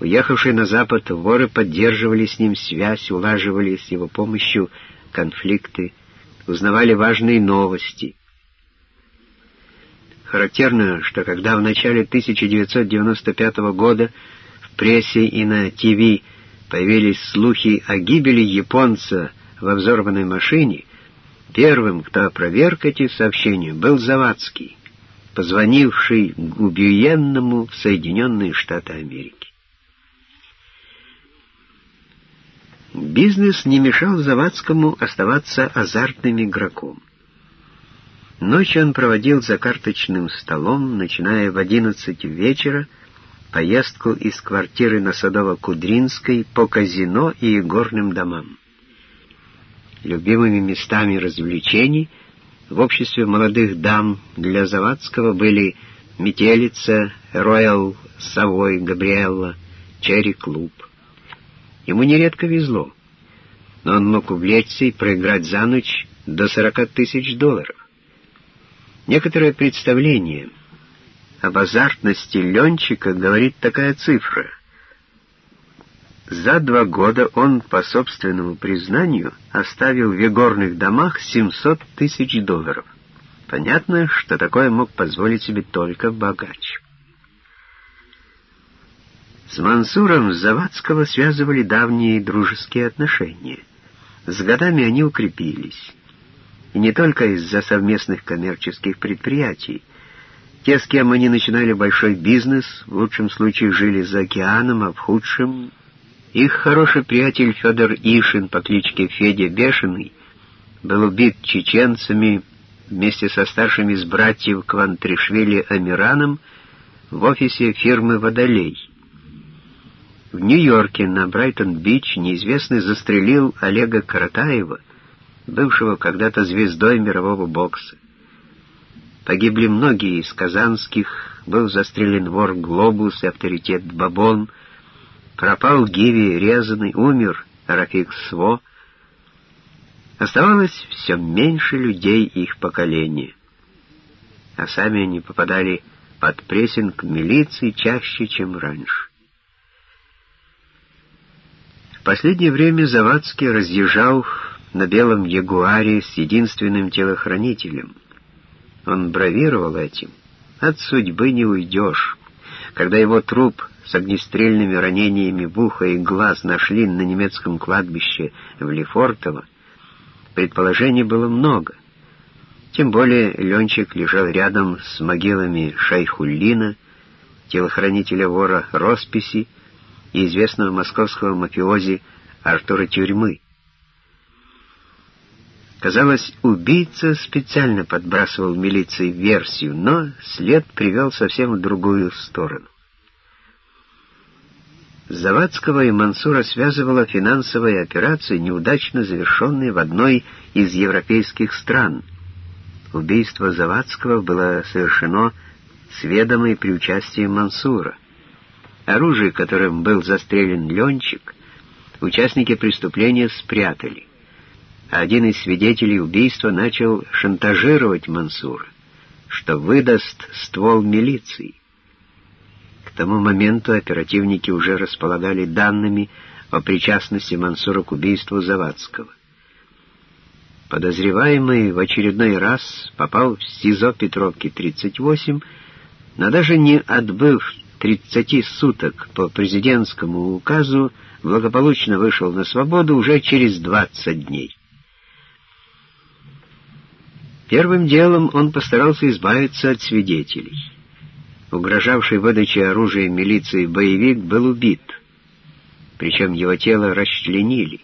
Уехавшие на Запад воры поддерживали с ним связь, улаживали с его помощью конфликты, узнавали важные новости. Характерно, что когда в начале 1995 года в прессе и на ТВ появились слухи о гибели японца во взорванной машине, первым, кто опроверг эти сообщения, был Завадский, позвонивший Губиенному в Соединенные Штаты Америки. Бизнес не мешал Завадскому оставаться азартным игроком. Ночью он проводил за карточным столом, начиная в одиннадцать вечера, поездку из квартиры на Садово-Кудринской по казино и горным домам. Любимыми местами развлечений в обществе молодых дам для Завадского были Метелица, Роял, Совой, Габриэлла, Черри-клуб. Ему нередко везло, но он мог увлечься и проиграть за ночь до 40 тысяч долларов. Некоторое представление об азартности Ленчика говорит такая цифра. За два года он, по собственному признанию, оставил в игорных домах 700 тысяч долларов. Понятно, что такое мог позволить себе только богач. С Мансуром Завадского связывали давние дружеские отношения. С годами они укрепились. И не только из-за совместных коммерческих предприятий. Те, с кем они начинали большой бизнес, в лучшем случае жили за океаном, а в худшем... Их хороший приятель Федор Ишин по кличке Федя Бешеный был убит чеченцами вместе со старшими из братьев Квантришвили Амираном в офисе фирмы «Водолей». В Нью-Йорке на Брайтон-Бич неизвестный застрелил Олега Каратаева, бывшего когда-то звездой мирового бокса. Погибли многие из казанских, был застрелен вор Глобус и авторитет Бабон, пропал Гиви Резанный, умер Рафик Сво. Оставалось все меньше людей их поколения, а сами они попадали под прессинг милиции чаще, чем раньше последнее время Завадский разъезжал на белом ягуаре с единственным телохранителем. Он бравировал этим. От судьбы не уйдешь. Когда его труп с огнестрельными ранениями в ухо и глаз нашли на немецком кладбище в Лефортово, предположений было много. Тем более Ленчик лежал рядом с могилами Шайхуллина, телохранителя вора росписи, и известного московского мафиози Артура Тюрьмы. Казалось, убийца специально подбрасывал милиции версию, но след привел совсем в другую сторону. Завадского и Мансура связывала финансовая операция, неудачно завершенная в одной из европейских стран. Убийство Завадского было совершено с ведомой при участии Мансура. Оружие, которым был застрелен Ленчик, участники преступления спрятали. Один из свидетелей убийства начал шантажировать Мансура, что выдаст ствол милиции. К тому моменту оперативники уже располагали данными о причастности Мансура к убийству Завадского. Подозреваемый в очередной раз попал в СИЗО Петровки 38, но даже не отбыв 30 суток по президентскому указу благополучно вышел на свободу уже через 20 дней. Первым делом он постарался избавиться от свидетелей. Угрожавший выдачей оружия милиции боевик был убит, причем его тело расчленили,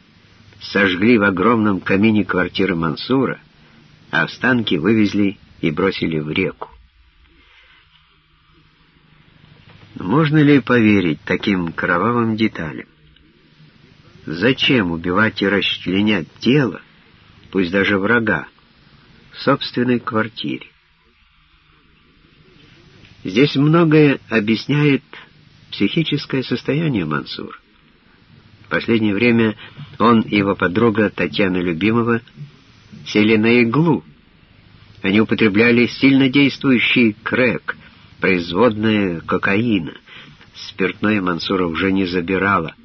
сожгли в огромном камине квартиры Мансура, а останки вывезли и бросили в реку. Можно ли поверить таким кровавым деталям? Зачем убивать и расчленять тело, пусть даже врага, в собственной квартире? Здесь многое объясняет психическое состояние Мансура. В последнее время он и его подруга Татьяна Любимова сели на иглу. Они употребляли сильно действующий крэк, производная кокаина, Спиртное Мансура уже не забирала —